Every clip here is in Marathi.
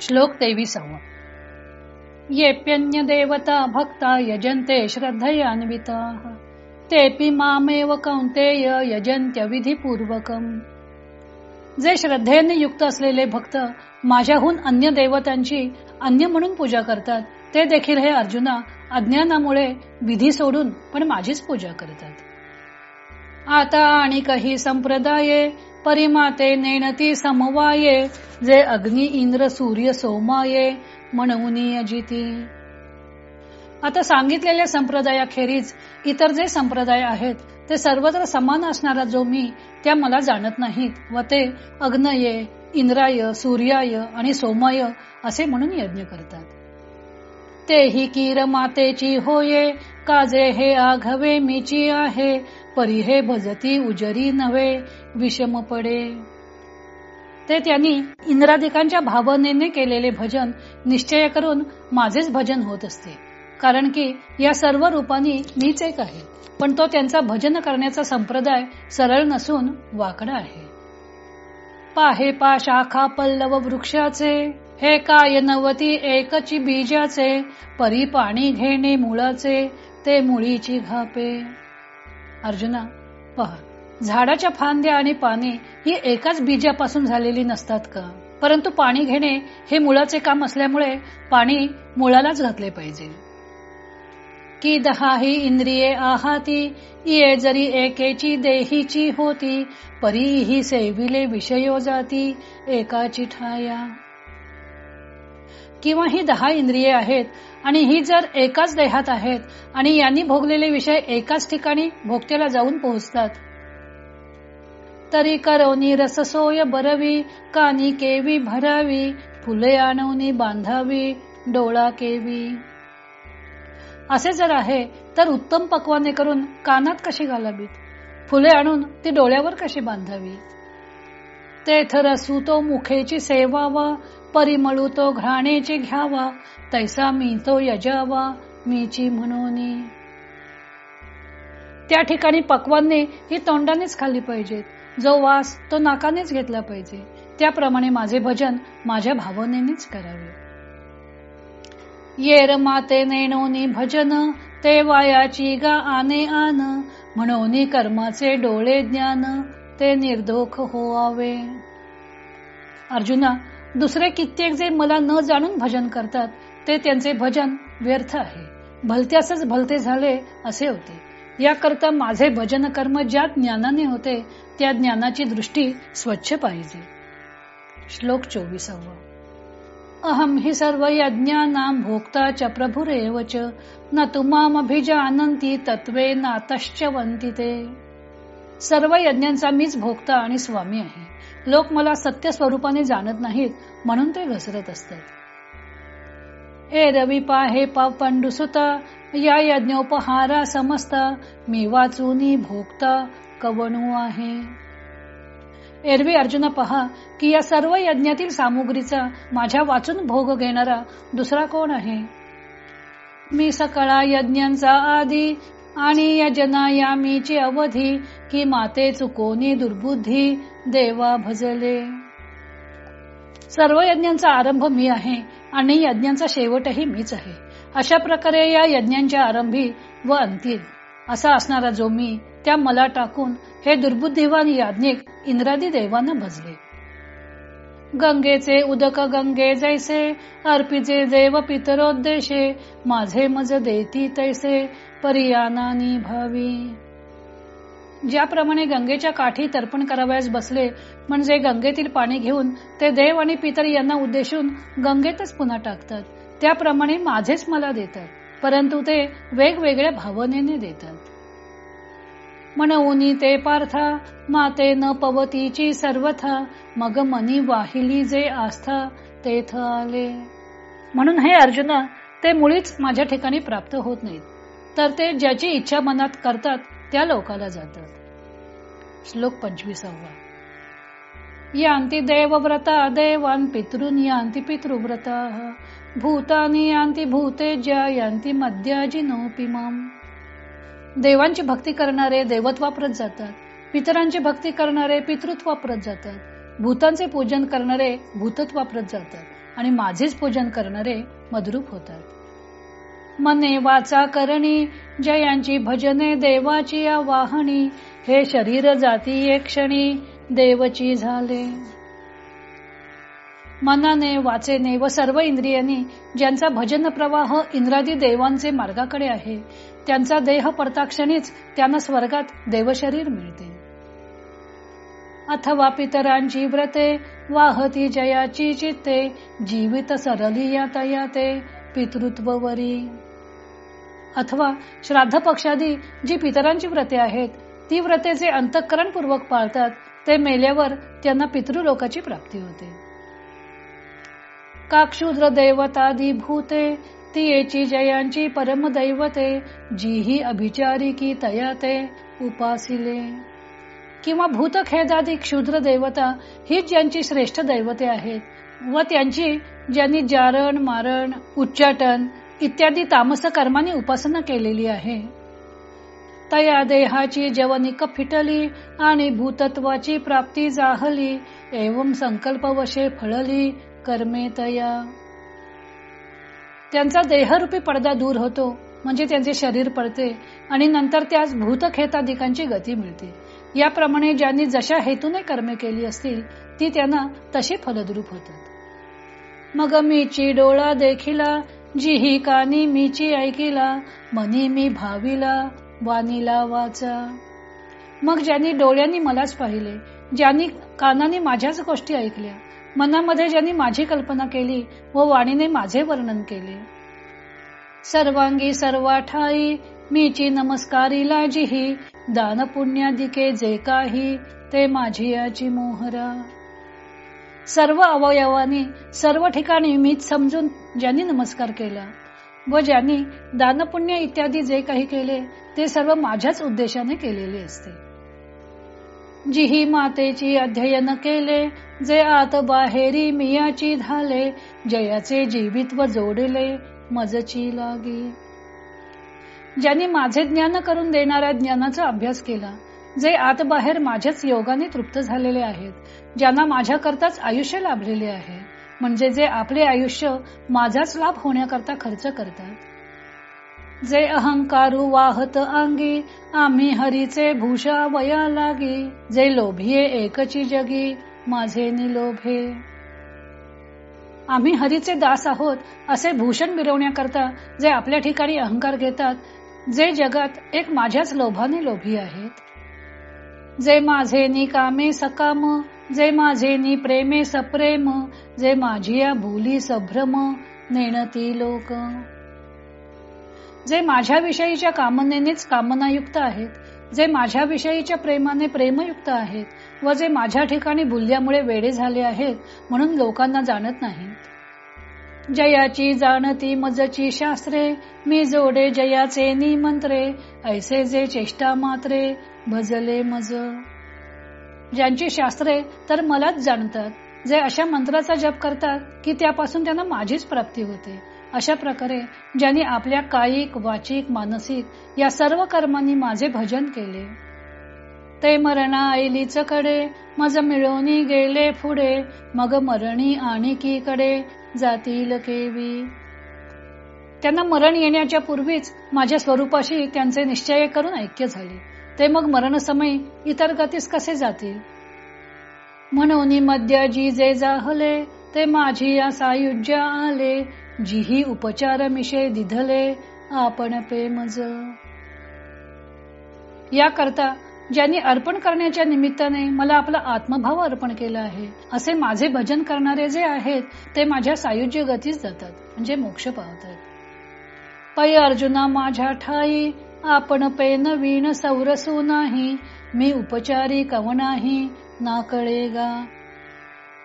श्लोक तेविसावा. येप्यन्य देवता भक्ता यजन्ते श्रद्धयान्विता. तेपि मामेव कौंतेय यजंत्य विधीपूर्वकम जे श्रद्धेने युक्त असलेले भक्त माझ्याहून अन्य देवतांची अन्य म्हणून पूजा करतात ते देखील हे अर्जुना अज्ञानामुळे विधी सोडून पण माझीच पूजा करतात. आता आणि काही संप्रदाये परिमाते नेणती समवाये जे अग्नी इंद्र सूर्य सोमाये म्हणून अजिती आता सांगितलेल्या संप्रदायाखेरीज इतर जे संप्रदाय आहेत ते सर्वत्र समान असणारा जो मी त्या मला जाणत नाहीत व ते अग्नये इंद्राय सूर्याय आणि सोमय असे म्हणून यज्ञ करतात. ते ही कीर मातेची होये काजे हे आघवे मीची आहे परी हे भजती उजरी नव्हे विषम पडे. ते त्यांनी इंद्रादिकांच्या भावनेने केलेले भजन निश्चय करून माझेच भजन होत असते. कारण की या सर्व रूपांनी मीच एक आहे पण तो त्यांचा भजन करण्याचा संप्रदाय सरळ नसून वाकडा आहे. पाहे पा शाखा पल्लव वृक्षाचे हे काय नवती एकची बीजाचे परी पाणी घेणे मुळाचे ते मुळीची घापे. अर्जुना पहा झाडाच्या फांद्या आणि पाने ही एकाच बीजापासून झालेली नसतात का? परंतु पाणी घेणे हे मुळाचे काम असल्यामुळे पाणी मुळालाच घातले पाहिजे. की दहा ही इंद्रिये आहाती ये जरी एकेची देहीची होती परी ही सेविले विषयो जाती एकाची ठाया. किंवा ही दहा इंद्रिये आहेत आणि ही जर एकाच देहात आहेत आणि यांनी भोगलेले विषय एकाच ठिकाणी भोगत्याला जाऊन पोहोचतात. तरी करवनी रससोय बरवी कानी केवी भरावी फुले आणवनी बांधावी डोळा केवी. असे जर आहे तर उत्तम पक्वाने करून कानात कशी घालावीत? फुले आणून ती डोळ्यावर कशी बांधावी? तेथ रसू तो मुखेची सेवावा परिमळू तो घाणेची घ्यावा तैसा मी तो यजावा मीची म्हणून. त्या ठिकाणी पक्वाने ही तोंडानेच खाल्ली पाहिजेत. जो वास तो नाकानेच घेतला पाहिजे. त्याप्रमाणे माझे भजन माझ्या भावनेनेच करावे. येर माते नेणोनी भजन ते वायाची गा आने आन. म्हणून कर्माचे डोळे ज्ञान ते निर्दोख होवावे. अर्जुना दुसरे कित्येक जे मला न जाणून भजन करतात ते त्यांचे भजन व्यर्थ आहे. भलत्यासच भलते झाले असे होते. याकरता माझे भजन कर्म ज्या ज्ञानाने होते त्या ज्ञानाची दृष्टी स्वच्छ पाहिजे. श्लोक चोवीसावा. अहम हि सर्व यज्ञाना भोक्ता च प्रभुरेव च न तुमामभिजानंती तत्वे नातश्चवंती ते. सर्व यज्ञांचा मीच भोगता आणि स्वामी आहे. लोक मला सत्य स्वरूपाने जाणत नाहीत म्हणून ते घसरत असतात. ए रविपा पाहे पा पंडुसुता या यज्ञोपहारा समस्त मी वाचूनी भोगता कवणू आहे. एरवी अर्जुन पहा की या सर्व यज्ञातील सामुग्रीचा माझ्या वाचून भोग घेणारा दुसरा कोण आहे? मी सकाळा यज्ञांचा आधी आणि यजना या मीची अवधी की माते चुकोनी दुर्बुद्धी देवा भजले. सर्व यज्ञांचा आरंभ मी आहे आणि यज्ञांचा शेवटही मीच आहे. अशा प्रकारे या यज्ञांच्या आरंभी व अंतिम असा असणारा जो मी त्या मला टाकून हे दुर्बुद्धिवान याज्ञिक इंद्रादी देवांना भजले. गंगेचे उदक गंगे जैसे अर्पिजे देव पितरोद्देशे माझे मज देती तैसे परियानानी भावी. ज्याप्रमाणे गंगेच्या काठी तर्पण करावयास बसले म्हणजे गंगेतील पाणी घेऊन ते देव आणि पितर यांना उद्देशून गंगेतच पुन्हा टाकतात. त्याप्रमाणे माझेच मला देतात परंतु ते वेगवेगळ्या भावनेने देतात. म्हणून ते पार्था माते न पवतीची सर्वथा मग मनी वाहिली जे आस्था तेथ आले म्हणून हे अर्जुना ते मुळीच माझ्या ठिकाणी प्राप्त होत नाहीत. तर ते ज्याची इच्छा मनात करतात त्या लोकाला जातात. श्लोक पंचवीसावा. यांती देवव्रता देवान पितृन यांती पितृव्रता. भूतानी यांती भूते ज्या यांती मध्याजी नोपिमाम देवांची भक्ती करणारे देवत वापरत जातात. पितरांची भक्ती करणारे पितृत्व वापरत जातात. भूतांचे पूजन करणारे भूतत्व वापरत जातात. आणि माझेच पूजन करणारे मदरूप होतात. मने वाचा करणी जयांची भजने देवाची या वाहणी हे शरीर जाती एक क्षणी देवची झाले. मनाने वाचेने व सर्व इंद्रियांनी ज्यांचा भजन प्रवाह इंद्रादी देवांचे मार्गाकडे आहे त्यांचा देह परताक्षणीच त्यांना स्वर्गात देवशरीर मिळते. अथवा पितरांची व्रते वाहती जयाची चित्ते जीवित सरली या तयाते पितृत्ववरी. अथवा श्राद्ध पक्षादी जी पितरांची व्रते आहेत ती व्रते जे अंतःकरणपूर्वक पाळतात. ते मेल्यावर त्यांना पितृलोकाची प्राप्ती होते. काक्षुद्र देवतादी भूते ती येची जयांची परमदैवते जीही अभिचारी की तयाते उपासिले. किंवा भूतखेदादी क्षुद्र देवता हीच ज्यांची श्रेष्ठ दैवते आहेत व त्यांची ज्यांनी जारण मारण उच्चाटन इत्यादी तामस कर्माने उपासना केलेली आहे. तया देहाची जवनिक फिटली आणि भूतत्वाची प्राप्ती जाहली एवं संकल्पवशे फळली कर्मे तया. त्यांचा देहरूपी पडदा दूर होतो म्हणजे त्यांचे शरीर पडते आणि नंतर त्यास भूतखेताधिकांची गती मिळते. याप्रमाणे ज्यांनी जशा हेतूने कर्मे केली असतील ती त्यांना तशी फलद्रूप होतात. मग मीची डोळा देखिला ही कानी मीची ऐकिला मनी मी भाविला वाणीला वाचा. मग ज्यांनी डोळ्यांनी मलाच पाहिले ज्यांनी कानाने माझ्याच गोष्टी ऐकल्या मनामध्ये ज्यांनी माझी कल्पना केली व वाणीने माझे वर्णन केले. सर्वांगी सर्वा ठाई मीची नमस्कारी लाजीही दान पुण्यादिके जे काही ते माझी याची मोहरा. सर्व अवयवानी सर्व ठिकाणी मीच समजून ज्यांनी नमस्कार केला व ज्यांनी दानपुण्य इत्यादी जे काही केले ते सर्व माझ्याच उद्देशाने केलेले असते. जिही मातेची अध्ययन केले जे आत बाहेरी मियाची झाले जयाचे जीवित्व जोडले मजची लागी. ज्यांनी माझे ज्ञान करून देणाऱ्या ज्ञानाचा अभ्यास केला जे आत बाहेर माझ्याच योगाने तृप्त झालेले आहेत ज्यांना माझ्याकरताच आयुष्य लाभलेले आहे. म्हणजे जे आपले आयुष्य माझाच लाभ होण्याकरता खर्च करतात. जे अहंकारू वाहत अंगी आम्ही हरीचे भूषा वया लागी जे लोभिये एकची जगी माझे निलोभे. आम्ही हरीचे दास आहोत असे भूषण मिरवण्याकरता जे आपल्या ठिकाणी अहंकार घेतात जे जगात एक माझ्याच लोभाने लोभी आहेत. जे माझे निकामे सकाम जे माझे नि प्रेमे सप्रेम जे माझी या भूली सभ्रम नेणती लोक. जे माझ्या विषयीच्या कामनेनेच कामनायुक्त आहेत जे माझ्या विषयीच्या प्रेमाने प्रेमयुक्त आहेत व जे माझ्या ठिकाणी भुलल्यामुळे वेडे झाले आहेत म्हणून लोकांना जाणत नाही जयाची जाणती मजची शास्त्रे मी जोडे जयाचे निमंत्रे ऐसे जे चेष्टा मात्रे भजले मज. ज्यांची शास्त्रे तर मलाच जाणतात जे अशा मंत्राचा जप करतात की त्यापासून त्यांना माझीच प्राप्ती होते. अशा प्रकारे ज्यांनी आपल्या कायिक वाचिक मानसिक या सर्व कर्मांनी माझे भजन केले. ते मरणा आईलीच कडे मज मिळवणी गेले पुढे मग मरणी आणि की कडे जातील केवी. त्यांना मरण येण्याच्या पूर्वीच माझ्या स्वरूपाशी त्यांचे निश्चय करून ऐक्य झाले. ते मग मरणसमयी इतर गतीस कसे जातील? म्हणून मध्य जी जे जाहले ते माझी या सायुज्य आले जीही उपचार मिशे दिधले आपण प्रेमज. या करता ज्यांनी अर्पण करण्याच्या निमित्ताने मला आपला आत्मभाव अर्पण केला आहे असे माझे भजन करणारे जे आहेत ते माझ्या सायुज्य गतीस जातात म्हणजे मोक्ष पावतात. पै अर्जुना माझ्या ठाई आपण पेन वीण सौरसू नाही मी उपचारी कवनाही ना कळेगा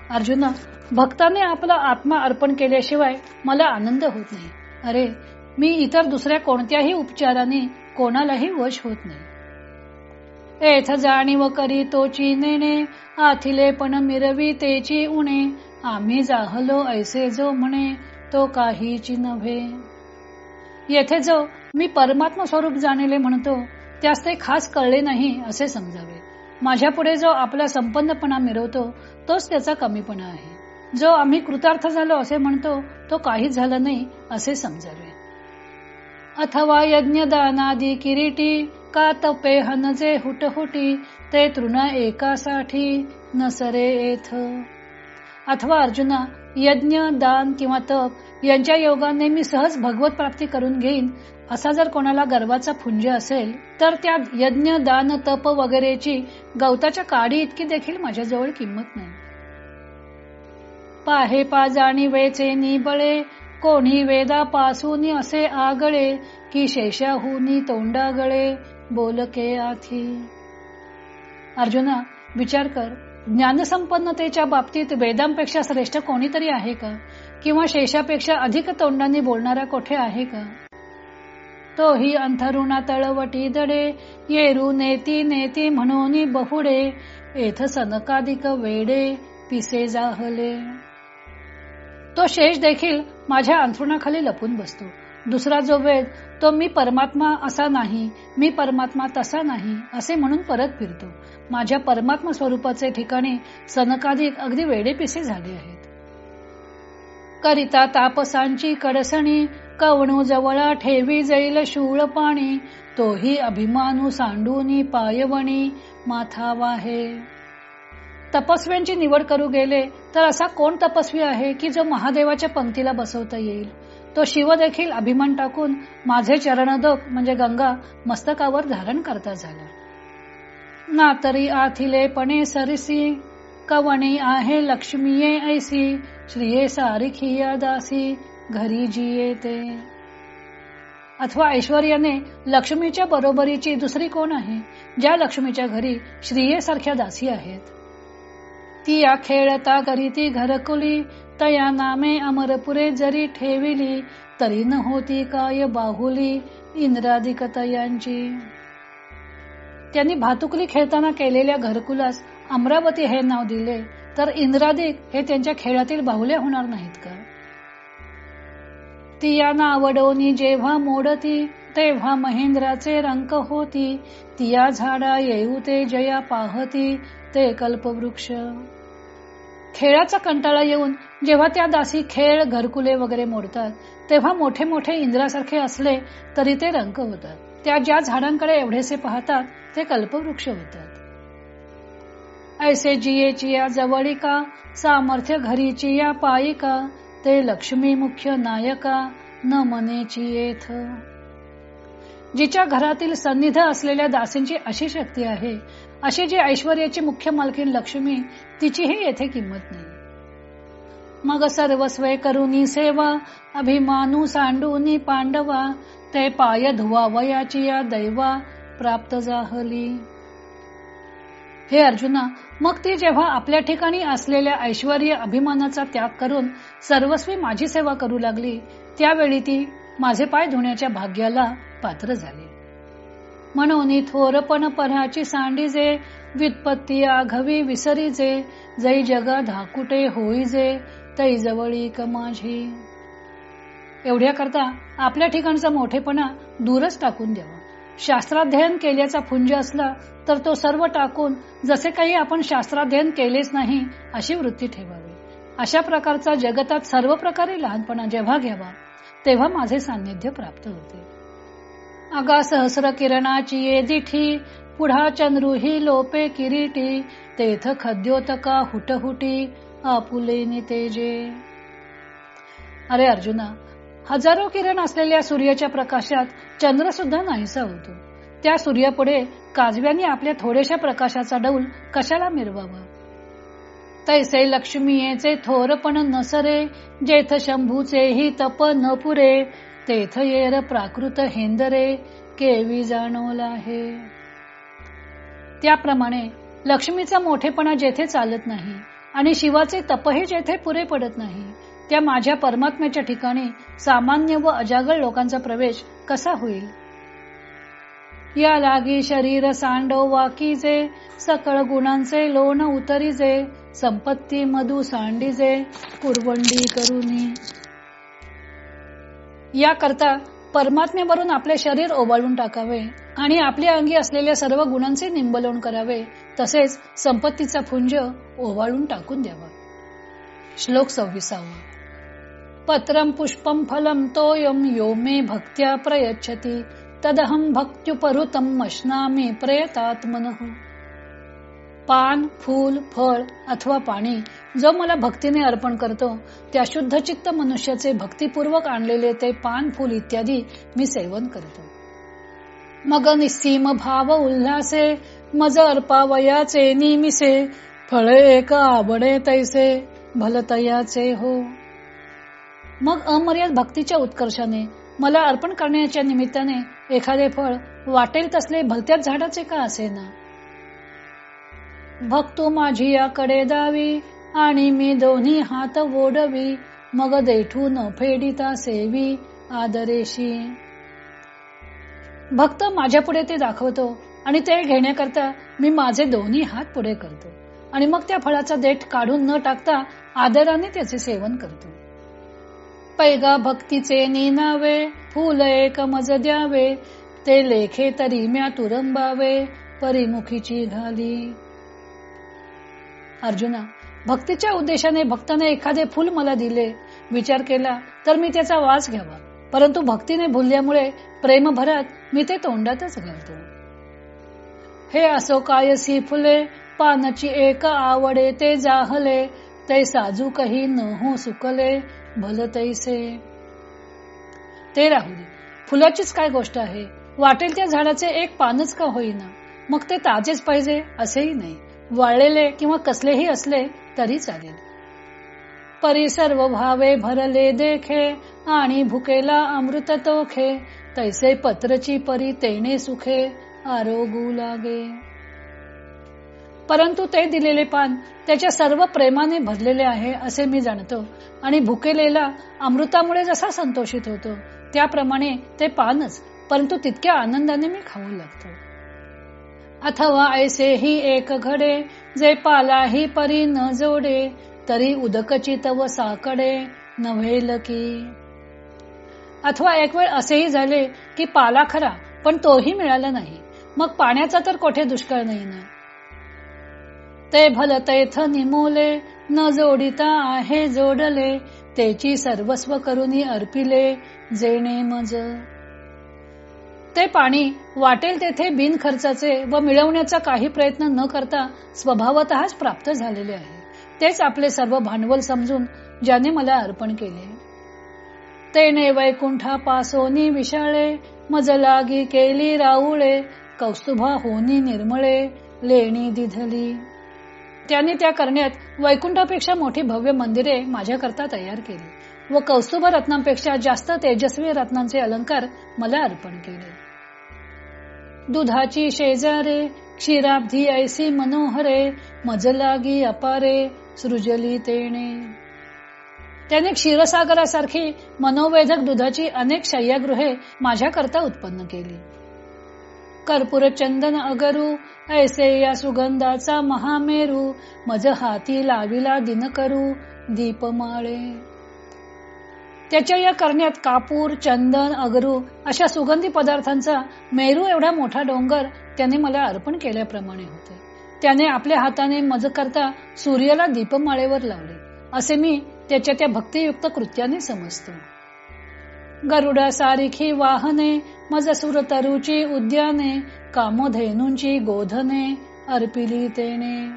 अर्जुना भक्ताने आपला आत्मा अर्पण केल्याशिवाय मला आनंद होत नाही. अरे मी इतर दुसऱ्या कोणत्याही उपचाराने कोणालाही वश होत नाही. एथ जाणीव करी तोची नेणे आथिले पण मिरवी तेची उणे. आम्ही जाहलो ऐसे जो म्हणे तो काहीची नव्हे. येथे जो मी परमात्मा स्वरूप जाणले म्हणतो त्यास ते खास कळले नाही असे समजावे. माझ्या पुढे जो आपला संपन्नपणा मिरवतो तोच त्याचा कमीपणा आहे. जो आम्ही कृतार्थ झालो असे म्हणतो तो काहीच झालं नाही असे समजावे. अथवा यज्ञ दानादी किरीटी का तपे हनजे हुटहुटी ते तृण एकासाठी नसरे येथ अथवा अर्जुना यज्ञ दान किंवा तप यांच्या योगाने मी सहज भगवत प्राप्ती करून घेईन असा जर कोणाला गर्वाचा फुंज असेल तर त्या यज्ञ दान तप वगैरेची गवताच्या काडी इतकी देखील माझ्याजवळ किंमत नाही. पाहे पाजाणी वेचे निबळे कोणी वेदा पासून असे आगळे की शेषाहुनी तोंडागळे बोलके आथी. अर्जुना विचार कर ज्ञानसंपन्नतेच्या बाबतीत वेदांपेक्षा श्रेष्ठ कोणीतरी आहे का? किंवा शेषापेक्षा अधिक तोंडाने बोलणारा कोठे आहे का? तोही अंथरुणा तळवटी दडे येरू नेती नेती म्हणून बहुडे येथ सनकाधिक वेडे पिसे जाहले. तो शेष देखील माझ्या अंथरुणाखाली लपून बसतो. दुसरा जो वेद तो मी परमात्मा असा नाही मी परमात्मा तसा नाही असे म्हणून परत फिरतो. माझ्या परमात्मा स्वरूपाचे ठिकाणी सनकाधिक अगदी वेडे पिसे झाले आहेत. करिता तापसांची कडसणी कवणू जवळा ठेवी जाईल शूळ पाणी तोही अभिमानू सांडूनी पायवणी माथा वाहे तपस्व्यांची निवड करू गेले तर असा कोण तपस्वी आहे की जो महादेवाच्या पंक्तीला बसवता येईल? तो शिव देखील अभिमान टाकून माझे चरणदोक म्हणजे गंगा मस्तकावर धारण करता झाला. ना तरी आथिले पणे सरसी कवणी आहे लक्ष्मीये ऐसी श्रिये सारिखिया दासी घरी जी येते अथवा ऐश्वर्याने लक्ष्मीच्या बरोबरीची दुसरी कोण आहे? ज्या लक्ष्मीच्या घरी श्रीयेसारख्या दासी आहेत. ती या खेळता करी ती घरकुली तया नामे अमरपुरे जरी ठेविली तरी न होती काय बाहुली इंद्रादिकतयांची त्यांनी भातुकली खेळताना केलेल्या घरकुलास अमरावती हे नाव दिले तर इंद्रादिक हे त्यांच्या खेळातील बाहुल्या होणार नाहीत का? ती या नावडोनी जेव्हा मोडती तेव्हा महेंद्राचे रंक होती. तिया झाडा येऊ ते जया पाहती ते कल्पवृक्ष. खेळाचा कंटाळा येऊन जेव्हा त्या दासी खेळ घरकुले वगैरे मोडतात तेव्हा मोठे मोठे इंद्रासारखे असले तरी ते रंक होतात. त्या ज्या झाडांकडे एवढेसे पाहतात ते कल्पवृक्ष होतात. ऐसे जियेची या जवळिका सामर्थ्य घरीची या पायिका ते लक्ष्मी मुख्य नायका न मनेची येथ. जिच्या घरातील सन्निध असलेल्या दासींची अशी शक्ती आहे अशी जी ऐश्वर्याची मुख्य मालकीन लक्ष्मी तिचीही येथे किंमत नाही. मग सर्वस्वय करुनी सेवा अभिमानू सांडूनी पांडवा ते पाय धुवावयाची या दैवा प्राप्त जाहली. हे अर्जुना मग ती जेव्हा आपल्या ठिकाणी असलेल्या ऐश्वर अभिमानाचा त्याग करून सर्वस्वी माझी सेवा करू लागली त्यावेळी ती माझे पाय धुण्याच्या भाग्याला पात्र झाली. म्हणून थोरपण पराची सांडीजे व्युत्पत्ती आघवी विसरीजे जै जगा धाकुटे होईजे तै जवळी माझी. एवढ्या करता आपल्या ठिकाणचा मोठेपणा दूरच टाकून द्यावा. शास्त्राध्ययन केल्याचा फुंज असला तर तो सर्व टाकून जसे काही आपण शास्त्राध्ययन केलेच नाही अशी वृत्ती ठेवावी. अशा प्रकारचा जगतात सर्व प्रकारे लहानपणा जेव्हा घ्यावा तेव्हा माझे सान्निध्य प्राप्त होते. अगा सहस्र किरणाची ये दिठी पुढा चंद्रुही लोपे किरीटी तेथ खद्योतका हुटहुटी आपुले नितेजे. अरे अर्जुना हजारो किरण असलेल्या सूर्याच्या प्रकाशात चंद्र सुद्धा नाहीसा होतो. त्या सूर्यापुढे काजव्यांनी आपल्या थोड्याशा प्रकाशाचा डौल कशाला मिरवावा? तैसे लक्ष्मीचे थोरपण नसरे जेथ शंभूचे ही तप न पुरे तेथ येर प्राकृत हेंदरे केवी जाणवला आहे त्याप्रमाणे लक्ष्मीचा मोठेपणा जेथे चालत नाही आणि शिवाचे तपही जेथे पुरे पडत नाही त्या माझ्या परमात्म्याच्या ठिकाणी सामान्य व अजागळ लोकांचा प्रवेश कसा होईल? या लागी शरीर सांडो वाकीजे सकळ गुणांचे लोण उतरीजे संपत्ती मधु सांडीजे कुरवंडी करुनी. या करता परमात्म्यावरून आपले शरीर ओवाळून टाकावे आणि आपल्या अंगी असलेल्या सर्व गुणांचे निंबलोण करावे तसेच संपत्तीचा पुंज ओवाळून टाकून द्यावा. श्लोक सव्वीसावा. पत्रम पुष्पम फलम तोयम यो मे भक्त्या प्रयच्छती। तदहम भक्त्युपरुतम मशनामी प्रयतात्मन। पान फूल फळ अथवा पाणी जो मला भक्तीने अर्पण करतो त्या शुद्ध चित्त मनुष्याचे भक्तिपूर्वक आणलेले ते पान फूल इत्यादी मी सेवन करतो। मग निस्सीम भाव उल्हासे मज अर्पावयाचे निमिसे फळे एक आवडे तैसे भलतयाचे हो। मग अमर्याद भक्तीच्या उत्कर्षाने मला अर्पण करण्याच्या निमित्ताने एखादे फळ वाटेल तसले भलत्याच झाडाचे का असेना? भक्तो माझी याकडे दावी आणि मी दोन्ही हात ओढवी मग देठून फेडिता सेवी आदरेशी. भक्त माझ्या पुढे ते दाखवतो आणि ते घेण्याकरता मी माझे दोन्ही हात पुढे करतो आणि मग त्या फळाचा देठ काढून न टाकता आदराने त्याचे सेवन करतो. पैगा भक्तीचे निनावे फुल एक मज द्यावे ते लेखे तरी म्या तुरंबावे परिमुखीची घाली अर्जुना भक्तीच्या उद्देशाने भक्ताने एखादे फुल मला दिले विचार केला तर मी त्याचा वास घ्यावा. परंतु भक्तीने भुलल्यामुळे प्रेमभरात मी ते तोंडातच घालतो. हे असो कायसी फुले पानाची एक आवडे ते जाहले ते साजू काही न हो सुकले भल तैसे. ते राहू दे. फुलाचीच काय गोष्ट आहे? वाटेल त्या झाडाचे एक पानच का होईना? मग ते ताजेच पाहिजे असेही नाही. वाळलेले किंवा कसलेही असले तरी चालेल. परी सर्व भावे भरले देखे आणि भुकेला अमृत तोखे. तैसे पत्रची परी तेने सुखे. आरोगू लागे. परंतु ते दिलेले पान त्याच्या सर्व प्रेमाने भरलेले आहे असे मी जाणतो. आणि भुकेलेला अमृतामुळे जसा संतोषित होतो त्याप्रमाणे ते पानच परंतु तितक्या आनंदाने मी खाऊ लागतो. अथवा ऐसे ही एक घडे जे पालाही परी न जोडे तरी उदकची तव साकडे नव्हेल की. अथवा एक वेळ असेही झाले की पाला खरा पण तोही मिळाला नाही. मग पाण्याचा तर कोठे दुष्काळ नाही. ना ते भल तैथ निमोले न जोडिता आहे जोडले त्याची सर्वस्व करुनी अर्पिले जेणे मज. ते पाणी वाटेल तेथे बिनखर्चाचे व मिळवण्याचा काही प्रयत्न न करता स्वभावतःच प्राप्त झालेले आहे. तेच आपले सर्व भांडवल समजून ज्याने मला अर्पण केले. तेने वैकुंठा पासोनी विशाळे मज लागी केली राऊळे कौस्तुभा होनी निर्मळे लेणी दिधली. त्याने त्या करण्यात वैकुंठापेक्षा मोठी भव्य मंदिरे माझ्याकरता तयार केली व कौस्तुभ रत्नांपेक्षा जास्त तेजस्वी रत्नांचे अलंकार मला अर्पण केले. दुधाची शेजारे क्षीराब्धी ऐसी मनोहरे मजलागी अपारे सृजली तेणे. त्याने क्षीरसागरासारखी मनोवेधक दुधाची अनेक शय्यागृहे माझ्याकरता उत्पन्न केली. कर्पूर चंदन अगरू ऐसे या सुगंधाचा महामेरू मज हाती लाविला दिन करू दीपमाळे त्याच्या या करण्यात कापूर चंदन अगरू अशा सुगंधी पदार्थांचा मेरू एवढा मोठा डोंगर त्याने मला अर्पण केल्याप्रमाणे होते. त्याने आपल्या हाताने मज करता सूर्याला दीपमाळेवर लावले. असे मी त्याच्या त्या भक्तियुक्त कृत्याने समजतो. गरुडा सारिखी वाहने मज सुरतरुची उद्याने कामधेनूंची गोधने अर्पिली तेने.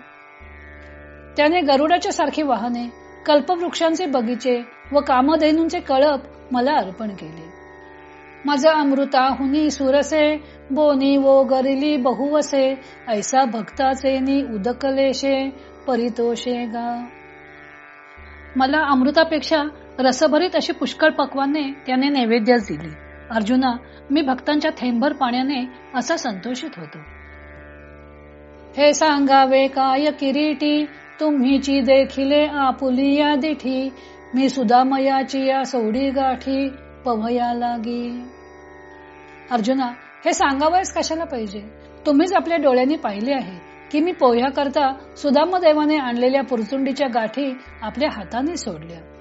त्याने गरुडाच्या सारखी वाहने कल्पवृक्षांचे बगीचे व कामधेनूंचे कळप मला अर्पण केले. माझं अमृता हुनी सुरसे बोनी वो गरिली बहुवसे ऐसा भक्ताचे नि उदकलेशे परितोषे गा. मला अमृतापेक्षा रसभरीत अशी पुष्कळ पक्वाने त्याने नैवेद्यच दिली. अर्जुना मी भक्तांच्या थेंबर पाण्याने असा संतोषित होतो. हे सांगावे काय किरीटी? तुम्हीची देखिले आपुलिया दिठी. मी सुदामयाची या सोडी गाठी. पवया लागी. अर्जुना हे सांगावयास कशाला पाहिजे? तुम्हीच आपल्या डोळ्यांनी पाहिले आहे की मी पोह्या करता सुदामदेवाने आणलेल्या पुरचुंडीच्या गाठी आपल्या हाताने सोडल्या.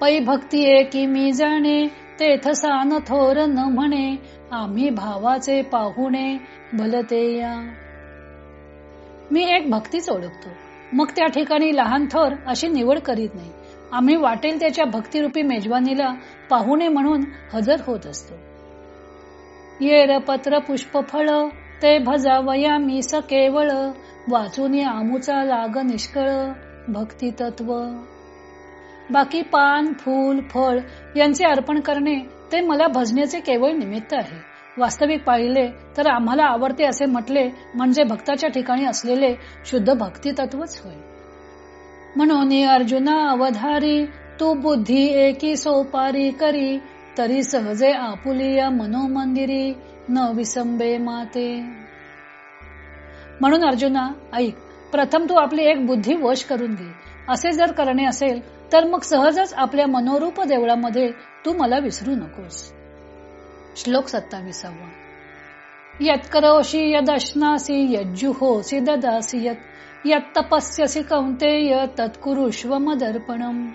पै भक्ती की मी जाणे तेथ सान थोर न म्हणे आम्ही भावाचे पाहुणे भलते या. मी एक भक्तीच ओळखतो. मग त्या ठिकाणी लहान थोर अशी निवड करीत नाही. आम्ही वाटेल त्याच्या भक्तिरूपी मेजवानीला पाहुणे म्हणून हजर होत असतो. येर पत्र पुष्प फळ ते भजावया मी स केवळ वाचून आमुचा लाग निष्कळ भक्ती तत्व बाकी पान फूल फळ यांचे अर्पण करणे ते मला भजण्याचे केवळ निमित्त आहे. वास्तविक पाहिले तर आम्हाला आवडते असे म्हटले म्हणजे भक्ताच्या ठिकाणी असलेले शुद्ध भक्ती तत्वच होय. म्हणून अर्जुना अवधारी तू बुद्धी एकी सोपारी करी तरी सहजे आपुलिया मनोमंदिरी न विसंबे माते. म्हणून अर्जुना ऐक प्रथम तू आपली एक बुद्धी वश करून घे. असे जर करणे असेल तर मग सहजच आपल्या मनोरूप देवळामध्ये तू मला विसरू नकोस. श्लोक सत्तावीसावा. यत्करोषि यदश्नासी यज्जुहोसि ददासी यत् यत्तपस्यसि कौंतेय तत्कुरुष्व मदर्पणम.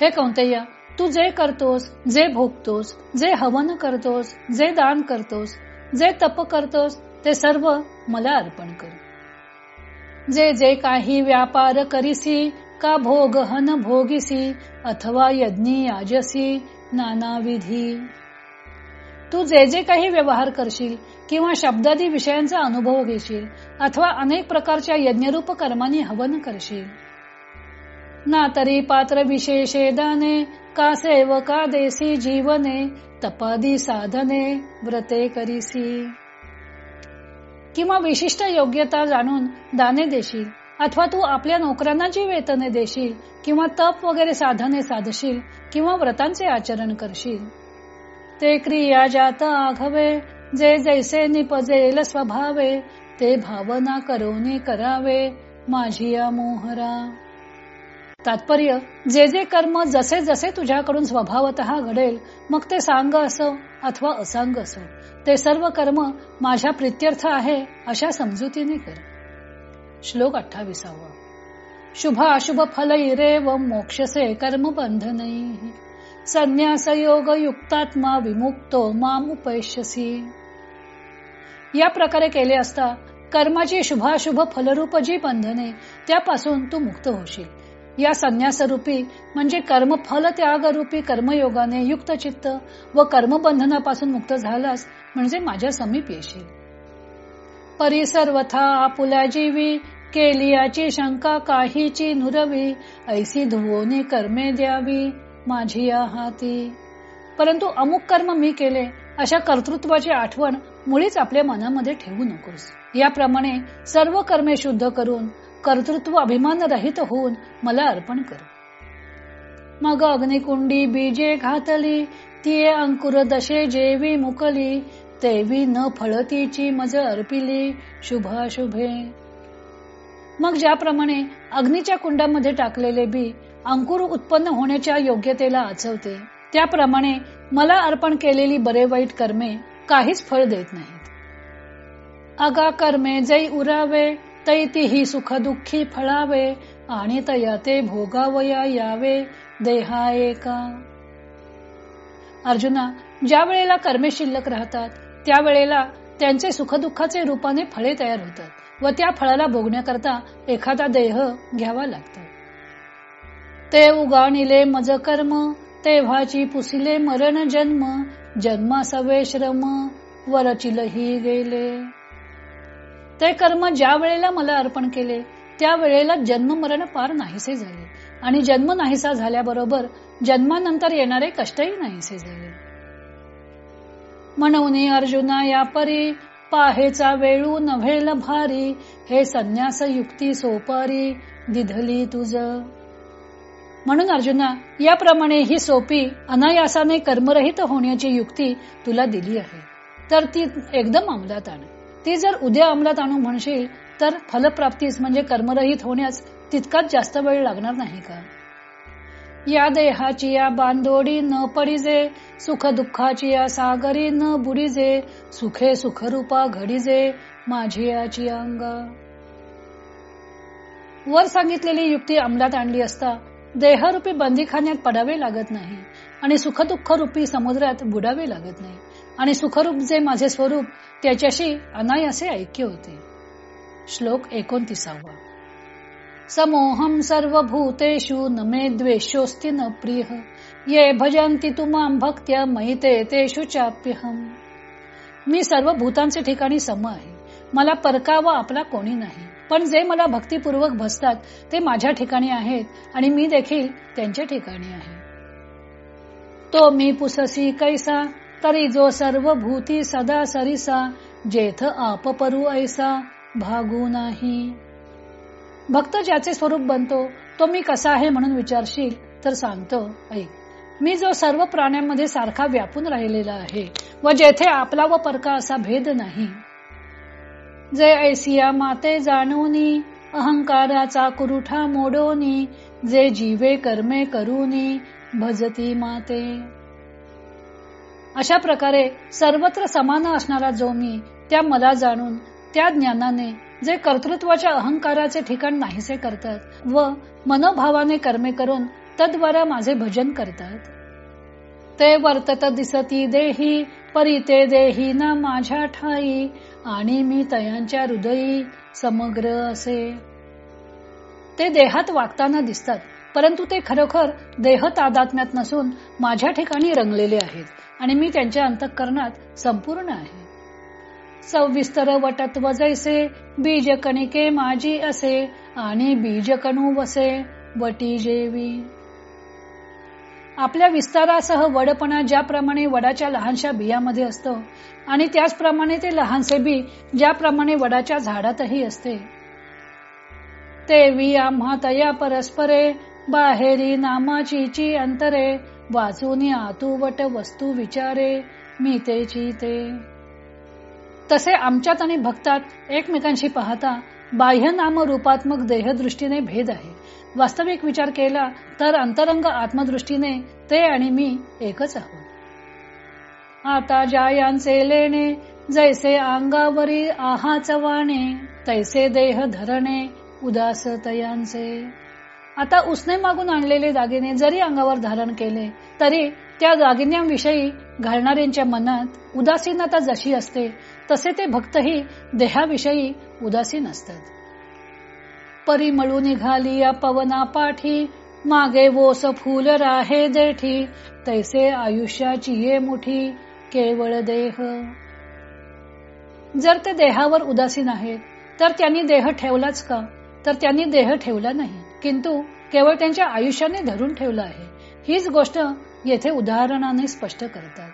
हे कौंतेय तू जे करतोस जे भोगतोस जे हवन करतोस जे दान करतोस जे तप करतोस ते सर्व मला अर्पण कर. जे जे काही व्यापार करीसी का भोग हन भोगिसी अथवा यज्ञी याजसी नाना विधी तू जे जे काही व्यवहार करशील किंवा शब्दादी विषयांचा अनुभव घेशील अथवा अनेक प्रकारच्या यज्ञरूप कर्माने हवन करशील. ना तरी पात्र विशेषे दाने का सेवका देसी जीवने तपादी साधने व्रते करीसी. किंवा विशिष्ट योग्यता जाणून दाने देशील. अथवा तू आपल्या नोकरांना जी वेतने देशील किंवा तप वगैरे साधने साधशील किंवा व्रतांचे आचरण करशील. ते क्रिया जात आघवे जे जैसे निपजेल स्वभावे ते भावना करोनी करावे माझी मोहरा. तात्पर्य जे जे कर्म जसे जसे तुझ्याकडून स्वभावत घडेल मग ते सांग असो अथवा असांग असो. ते सर्व कर्म माझ्या प्रित्यर्थ आहे अशा समजुतीने कर. श्लोक अठ्ठावीसावा. शुभ अशुभ फल इरे व मोक्षसे कर्म बंधनही संन्यास योग युक्तात्मा विमुक्तो माम उपैश्यसी या प्रकारे केले असता कर्माची शुभाशुभ फलरूप जी बंधने त्यापासून तू मुक्त होशील. या संन्यासरूपी म्हणजे कर्म फल त्यागरूपी कर्मयोगाने युक्त चित्त व कर्मबंधनापासून मुक्त झालास म्हणजे माझ्या समीप येशील. परिसर्वथा आपुल्या जीवी केली याची शंका काहीची नुरवी. ऐसी धुवोनी कर्मे द्यावी माझी हाती. परंतु अमुक कर्म मी केले अशा कर्तृत्वाची आठवण मुळीच आपल्या मनामध्ये ठेवू नकोस. याप्रमाणे सर्व कर्मे शुद्ध करून कर्तृत्व अभिमान रहित होऊन मला अर्पण कर. मग अग्निकुंडी बीजे घातली ती अंकुर दशे जेवी मुकली तेवी न फळतीची मज अर्पिली शुभाशुभे. मग ज्याप्रमाणे अग्नीच्या कुंडामध्ये टाकलेले बी अंकुर उत्पन्न होण्याच्या योग्यतेला आचवते त्याप्रमाणे मला अर्पण केलेली बरे वाईट कर्मे काहीच फळ देत नाहीत. अगा कर्मे जै उरावे तैतीही सुख दुःखी फळावे आणि तया ते भोगावया यावे देहा एका. अर्जुना ज्या वेळेला कर्मे शिल्लक राहतात त्यावेळेला त्यांचे सुखदुःखाचे रूपाने फळे तयार होतात. व त्या फळाला भोगण्याकरता एखादा देह घ्यावा लागतो. ते उगाणिले मज कर्म तेव्हाची पुसिले मरण जन्म जन्मा सवे श्रम वरचिलही गेले. ते कर्म ज्या वेळेला मला अर्पण केले त्या वेळेला जन्म मरण पार नाहीसे झाले. आणि जन्म नाहीसा झाल्याबरोबर जन्मानंतर येणारे कष्टही नाहीसे झाले. म्हणून अर्जुना या परी पाहेचा वेळू नव्हेल भारी हे संन्यास युक्ती सोपारी दिधली तुझ. म्हणून अर्जुना याप्रमाणे ही सोपी अनायासाने कर्मरहित होण्याची युक्ती तुला दिली आहे. तर ती एकदम अंमलात आण. ती जर उद्या अंमलात आणू म्हणशील तर फलप्राप्तीस म्हणजे कर्मरहित होण्यास तितकाच जास्त वेळ लागणार नाही का? या देहाची या बांधोडी न पडिजे सुख दुःखाची या सागरी न बुडीजे सुखे सुखरूपा घडीजे माझी याची अंग. वर सांगितलेली युक्ती अंमलात आणली असता देहरूपी बंदीखान्यात पडावे लागत नाही आणि सुखदुःख रूपी समुद्रात बुडावे लागत नाही आणि सुखरूप जे माझे स्वरूप त्याच्याशी अनायासे ऐक्य होते. श्लोक एकोणतीसावा. समोहम सर्वभूतेषु न मे द्वेषोस्ति न प्रिय। ये भजंती तुमाम भक्त्या महिते तेषु चाप्यहम। मी सर्व भूतांचे ठिकाणी सम आहे। मला परकावा आपला कोणी नाही। पण जे मला भक्तिपूर्वक भसतात ते माझ्या ठिकाणी आहेत आणि मी देखील त्यांच्या ठिकाणी आहे। तो मी पुससी कैसा तरी जो सर्व भूती सदा सरिसा जेथ आप परू ऐसा भागू नाही। भक्त ज्याचे स्वरूप बनतो तो मी कसा आहे म्हणून विचारशील तर सांगतो ऐक. मी जो सर्व प्राण्यांमध्ये सारखा व्यापून राहिलेला आहे व जेथे आपला व परका असा भेद नाही. जे ऐसिया माते जाणूनी अहंकाराचा कुरुठा मोडोनी जे जीवे कर्मे करूनी भजती माते. अशा प्रकारे सर्वत्र समान असणारा जो मी त्या मला जाणून त्या ज्ञानाने जे कर्तृत्वाच्या अहंकाराचे ठिकाण नाहीसे करतात व मनोभावाने कर्मे करून तद्वारा माझे भजन करतात. ते वर्तत दिसती देही परी ते देही ना माझ्या ठाई आणि मी तयांच्या हृदयी समग्र असे. ते देहात वागताना दिसतात परंतु ते खरोखर देह तादात्म्यात नसून माझ्या ठिकाणी रंगलेले आहेत आणि मी त्यांच्या अंतःकरणात संपूर्ण आहे. सविस्तर वटत्व जैसे बीज कणिके माझी असे आणि बीज कणू वसे वटी जेवी. आपल्या विस्तारासह वडपणा ज्याप्रमाणे वडाच्या लहानशा बियामध्ये असतो आणि त्याचप्रमाणे ते लहानसे बी ज्याप्रमाणे वडाच्या झाडातही असते. तेवी आम्हा तया परस्परे बाहेरी नामाची अंतरे वाचून आतू वट वस्तू विचारे मी तेची ते तसे आमच्यात आणि भक्तात एकमेकांशी पाहता बाह्य नाम रूपात्मक देहदृष्टीने भेद आहे. वास्तविक विचार केला तर अंतरंग आत्मदृष्टीने ते आणि मी एकच आहोत. आता जायांचे लेणे जैसे अंगावरी आहाच वाणे तैसे देह धरणे उदास तयांचे आता उसने मागून आणलेले दागिने जरी अंगावर धारण केले तरी त्या दागिन्यांविषयी घालणाऱ्यांच्या मनात उदासीनता जशी असते तसे ते भक्तही देहाविषयी उदासीन असतात. परिमळू निघाली या पवना पाठी मागे वोस फुल राहे देठी तैसे आयुष्याची ये मुठी केवळ देह. जर ते देहावर उदासीन आहेत तर त्यांनी देह ठेवलाच का? तर त्यांनी देह ठेवला नाही. किंतु केवळ त्यांच्या आयुष्याने धरून ठेवलं आहे. हीच गोष्ट येथे उदाहरणाने स्पष्ट करतात.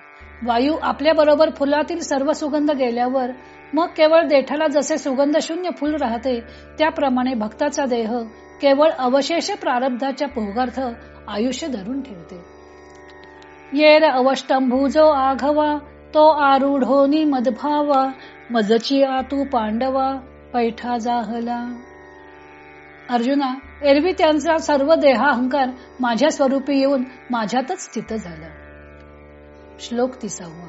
वायू आपल्या बरोबर फुलातील सर्व सुगंध गेल्यावर मग केवळ देठाला जसे सुगंध शून्य फुल राहते त्याप्रमाणे भक्ताचा देह केवळ अवशेष प्रारब्धाच्या भोगार्थ आयुष्य धरून ठेवते. येर अवष्टंभू जो आघवा तो आरूढोनी मदभावा मजची आतू पांडवा पैठा जाहला. अर्जुना एरवी त्यांचा सर्व देहाहंकार माझ्या स्वरूपी येऊन माझ्यातच स्थित झाला. श्लोक तिसावा.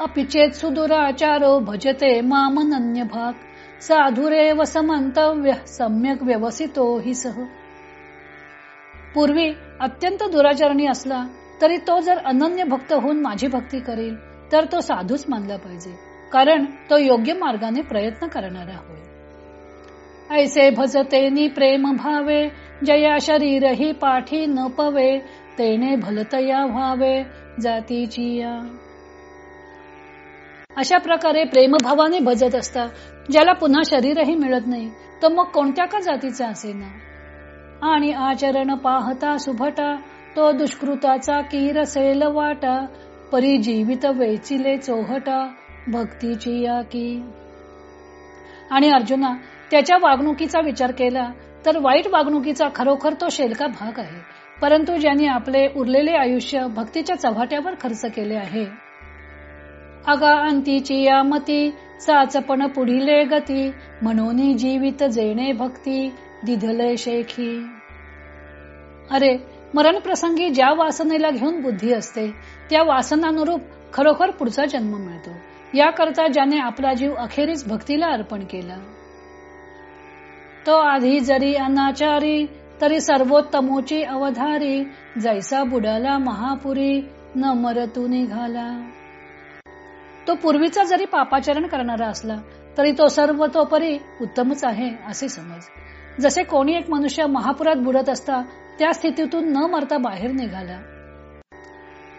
अपिचेत सुदुराचारो भजते मामनन्य भाग साधुरे वसमंतव्य सम्यक व्यवसितो हि सह पूर्वी अत्यंत दुराचरणी असला तरी तो जर अनन्य भक्त होऊन माझी भक्ती करेल तर तो साधूच मानला पाहिजे कारण तो योग्य मार्गाने प्रयत्न करणारा होय. ऐसे भजते नि प्रेम भावे जया शरीर ही पाठी न पवे तेने भलतया व्हावे जातीची अशा प्रकारे प्रेमभावाने भजत असता ज्याला पुन्हा शरीरही मिळत नाही तर मग कोणत्या का जातीचा असेना आणि आचरण पाहता सुभटा तो दुष्कृताचा कीर सेल वाटा परी जीवित वेचिले चोहटा भक्तीची या की. आणि अर्जुना त्याच्या वागणुकीचा विचार केला तर वाईट वागणुकीचा खरोखर तो शेलका भाग आहे. परंतु ज्यांनी आपले उरलेले आयुष्य भक्तीच्या चव्हाट्यावर खर्च केले आहे. अगा अंतीची या मती साचपण पुढिले गती म्हणून जीवित जेणे भक्ती दिधले शेखी. अरे मरण प्रसंगी ज्या वासनेला घेऊन बुद्धी असते त्या वासनानुरूप खरोखर पुढचा जन्म मिळतो. याकरता ज्याने आपला जीव अखेरीस भक्तीला अर्पण केला. तो आधी जरी अनाचारी तरी सर्वोत्तमोची अवधारी जैसा बुडाला महापुरी न मरतू निघाला. तो पूर्वीचा जरी पापाचरण करणारा असला तरी तो सर्व तोपरी उत्तमच आहे असे समज. जसे कोणी एक मनुष्य महापुरात बुडत असता त्या स्थितीतून न मरता बाहेर निघाला.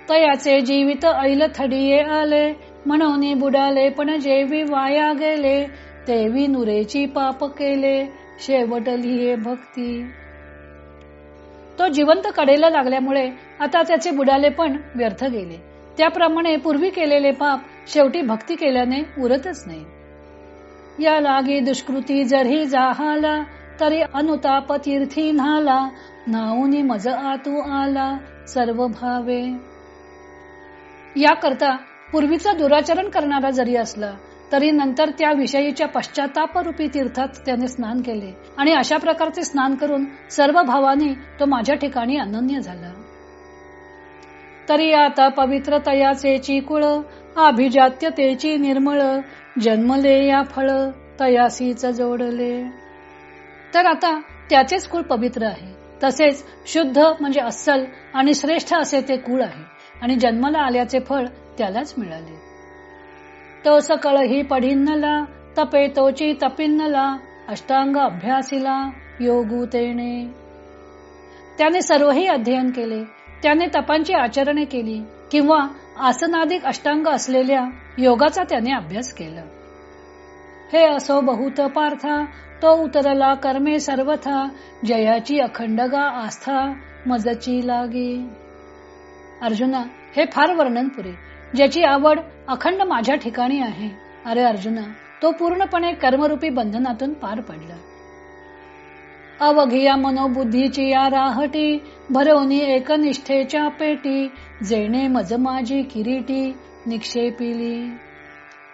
तयाचे जीवित ऐल थडिये आले म्हणून बुडाले पण जेवी वाया गेले तेवी नुरेची पाप केले शेवटली भक्ती. तो जिवंत कडेला लागल्यामुळे आता त्याचे बुडाले पण व्यर्थ गेले. त्याप्रमाणे पूर्वी केलेले पाप शेवटी भक्ती केल्याने उरतच नाही. या लागी दुष्कृती जरी जाहाला तरी अनुताप तीर्थी न्हाला नाऊनी मज आतू आला सर्व भावे. याकरता पूर्वीचा दुराचरण करणारा जरी असला तरी नंतर त्या विषयीच्या पश्चातापरूपी तीर्थात त्याने स्नान केले. आणि अशा प्रकारचे स्नान करून सर्व भावाने तो माझ्या ठिकाणी अनन्य झाला. तरी आता पवित्र तयाचे कुळ अभिजात्यतेची निर्मळ जन्मले या फळ तयासीच जोडले. तर आता त्याचेच कुळ पवित्र आहे. तसेच शुद्ध म्हणजे अस्सल आणि श्रेष्ठ असे ते कुळ आहे. आणि जन्माला आल्याचे फळ त्यालाच मिळाले. तो सकळ ही पढिन्नला तपे तोची तपिन्नला अष्टांग अभ्यासिला योगुतेने त्याने सर्वही अध्ययन केले त्याने तपांची आचरणे केली किंवा आसनाधिक अष्टांग असलेल्या योगाचा त्याने अभ्यास केला. हे असो बहुत पार्था तो उतरला कर्मे सर्वथा जयाची अखंडगा आस्था मजची लागे. अर्जुना हे फार वर्णन पुरे ज्याची आवड अखंड माझ्या ठिकाणी आहे. अरे अर्जुना तो पूर्णपणे कर्मरूपी बंधनातून पार पडला. अवघिया मनोबुद्धीची या राहटी भरवणी एकनिष्ठेच्या पेटी जेणे मज माझी किरीटी निक्षेपिली.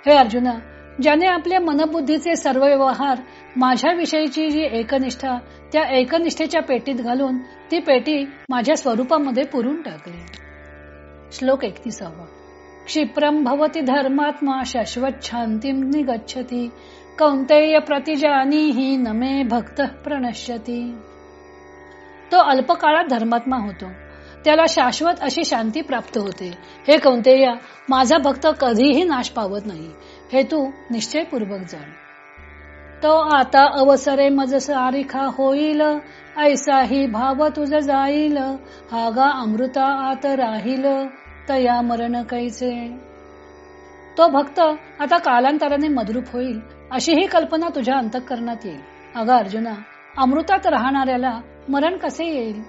हे अर्जुना ज्याने आपल्या मनबुद्धीचे सर्व व्यवहार माझ्या विषयीची जी एकनिष्ठा त्या एकनिष्ठेच्या पेटीत घालून ती पेटी माझ्या स्वरूपामध्ये पुरून टाकली. श्लोक एकतीसावा. क्षिप्रम भवती धर्मात्मा शाश्वत शांती निगच्छती। प्रतिजानी प्रतिजानीही नमे भक्त प्रणश्यती। तो अल्पकाळात धर्मात्मा होतो। त्याला शाश्वत अशी शांती प्राप्त होते। हे कौंतेय माझा भक्त कधीही नाश पावत नाही। हे तू निश्चयपूर्वक जाण। तो आता अवसरे मज सारिखा होईल। ऐसाही भाव तुझ जाईल। हागा अमृता आत राहील। तया मरण कैसे तो भक्त आता कालांतराने मदरूप होईल अशी ही कल्पना तुझ्या अंतकरणात येईल. अग अर्जुना अमृतात राहणाऱ्याला मरण कसे येईल?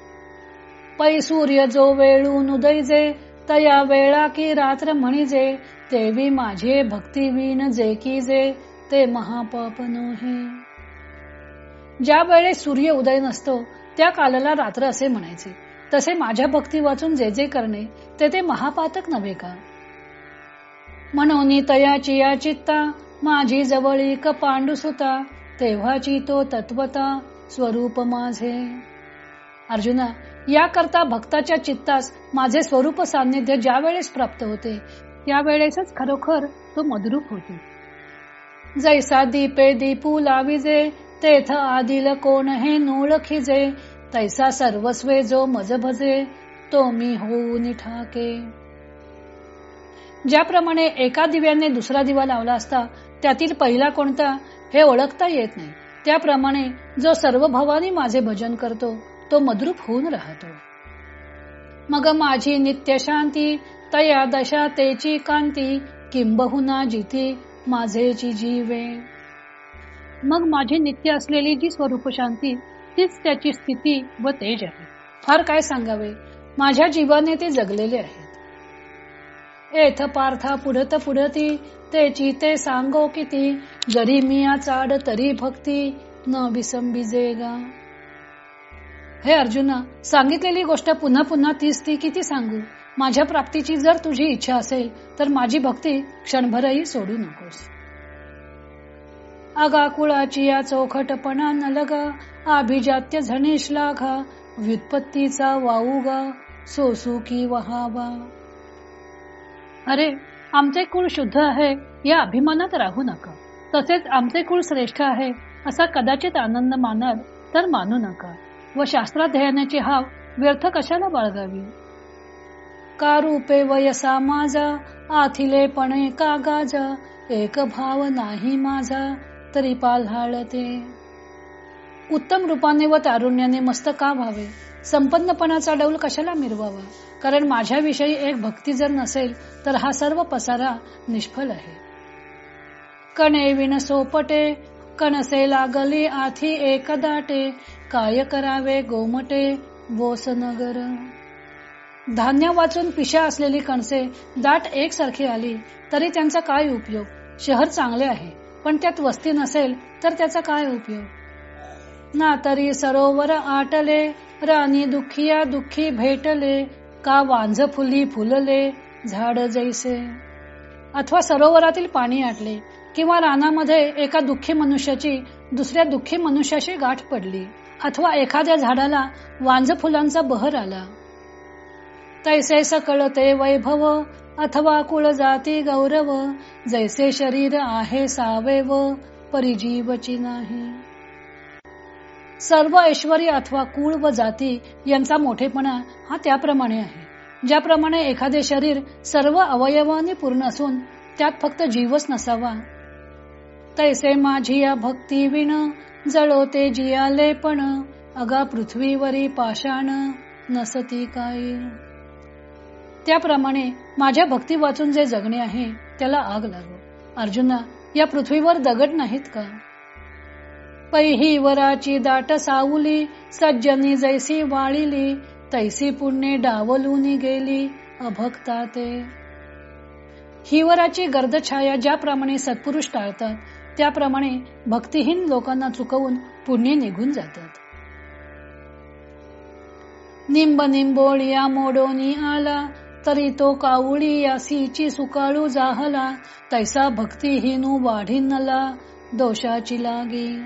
पै सूर्य जो वेळून उदय जे तया वेळा की रात्र म्हणिजे तेवी माझे भक्ती विण जे की जे ते महापाप नोहे. ज्या वेळेस सूर्य उदय नसतो त्या कालाला रात्र असे म्हणायचे. तसे माझ्या भक्ती वाचून जे जे करणे ते ते महापातक नव्हे का? म्हणून तयाची या चित्ता माझी जवळीक पांडुसुता तेव्हाची तो तत्वता स्वरूप माझे. अर्जुना याकरता भक्ताच्या चित्तास माझे स्वरूप सान्निध्य ज्या वेळेस प्राप्त होते त्यावेळेसच खरोखर तो मदरूप होते. जैसा दीपे दीपू लाविजे तेथ आदिल कोण हे नोळखिजे तैसा सर्वस्वे जो मजभजे तो मी होऊन ठाके. ज्याप्रमाणे एका दिव्याने दुसरा दिवा लावला असता त्यातील पहिला कोणता हे ओळखता येत नाही. त्याप्रमाणे जो सर्व भावानी माझे भजन करतो तो मद्रूप होऊन राहतो. मग माझी नित्य शांती तया दशा तेची कांती किंबहुना जिथे माझेची जीवे. मग माझी नित्य असलेली जी स्वरूप शांती तीच त्याची स्थिती व तेज आहे. फार काय सांगावे? माझ्या जीवाने ते जगलेले आहेत. एथ पार्था पुढत पुढती तेची ते सांगो किती? जरी मिया चाड तरी भक्ती न विसंबिजेगा हे अर्जुना सांगितलेली गोष्ट पुन्हा पुन्हा तीच ती किती सांगू? माझ्या प्राप्तीची जर तुझी इच्छा असेल तर माझी भक्ती क्षणभरही सोडू नकोस. आगा कुळाची या चौखटपणा न लगा अभिजात्य झणेश लाघा व्युत्पत्तीचा वाऊगा सोसू की वहावा. अरे आमचे कुळ शुद्ध आहे या अभिमानात राहू नका. तसेच आमचे कुळ श्रेष्ठ आहे असा कदाचित आनंद मानाल तर मानू नका. व शास्त्राध्ययनाची हाव व्यर्थ कशाला बाळगावी? का रूपे वयसा माझा आथिलेपणे का गाजा एक भाव नाही माझा. तरी पाल्हाळते उत्तम रूपाने व तारुण्याने मस्त का व्हावे? संपन्नपणाचा डौल कशाला मिरवावा? कारण माझ्याविषयी एक भक्ती जर नसेल तर हा सर्व पसारा निष्फल आहे. कणे विण सोपटे कणसे लागली आथी एकदाटे काय करावे गोमटे वोसनगर धान्य वाचून पिशा असलेली कणसे दाट एकसारखी आली तरी त्यांचा काय उपयोग? शहर चांगले आहे. पण त्यात वस्ती नसेल तर त्याचा काय उपयोग? ना तरी सरोवर आटले राणी दुखिया दुखी भेटले का वांझ फुली फुलले झाड जैसे? अथवा सरोवरातील पाणी आटले किंवा रानामध्ये एका दुःखी मनुष्याची दुसऱ्या दुःखी मनुष्याशी गाठ पडली अथवा एखाद्या झाडाला वांझ फुलांचा बहर आला? तैसे सकळ ते वैभव अथवा कुळ जाती गौरव जैसे शरीर आहे सावेव परिजीवची नाही. सर्व ऐश्वरी अथवा कुळ व जाती यांचा मोठेपणा हा त्याप्रमाणे आहे. ज्याप्रमाणे एखादे शरीर सर्व अवयवानी पूर्ण असून त्यात फक्त जीवच नसावा. तैसे माझी या भक्ती विण जळोते जियाले पण अगा पृथ्वीवरी पाषाण नसती काही. त्याप्रमाणे माझ्या भक्ती वाचून जे जगणे आहे त्याला आग लागो. अर्जुना या पृथ्वीवर दगड नाहीत का? पैही वराची दाट सावली सज्जनी जैसी वाळिली तैसी पुण्य डावलून गेली अभक्ता ते हिवराची गर्दछाया ज्याप्रमाणे सत्पुरुष टाळतात त्याप्रमाणे भक्तिहीन लोकांना चुकवून पुण्य निघून जातात. निंब निंबोळिया मोडोनी आला तरी तो कावळी यासीची सुकाळू जाहला तैसा भक्तिहीनू वाढीनला दोषाची लागी.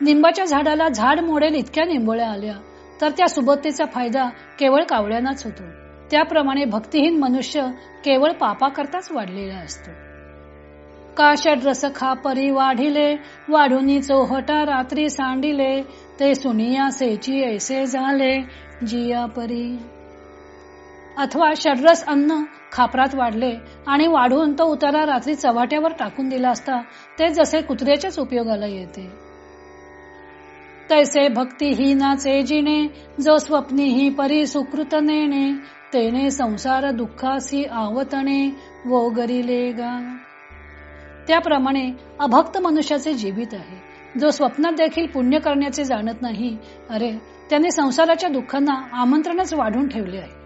निंबाच्या झाडाला झाड मोडेल इतक्या निंबोळ्या आल्या तर त्या सुबत्तेचा फायदा केवळ कावळ्यांनाच होतो. त्याप्रमाणे भक्तिहीन मनुष्य केवळ पापा करताच वाढलेला असतो. काशड रस खापरी वाढिले वाढुनी चोहटा रात्री सांडिले ते सुनिया सेची ऐसे झाले जिया परी. अथवा शर्रस अन्न खापरात वाढले आणि वाढून तो उतारा रात्री चव्हाट्यावर टाकून दिला असता ते जसे कुत्र्याच्याच उपयोगाला येते. तैसे भक्ती ही नाचे जिने जो स्वप्नी ही परी सुकृत नेणे तेने संसार दुःखासी आवतणे वो गरिले गा. त्याप्रमाणे अभक्त मनुष्याचे जीवित आहे. जो स्वप्नात देखील पुण्य करण्याचे जाणत नाही अरे त्याने संसाराच्या दुःखांना आमंत्रणच वाढून ठेवले आहे.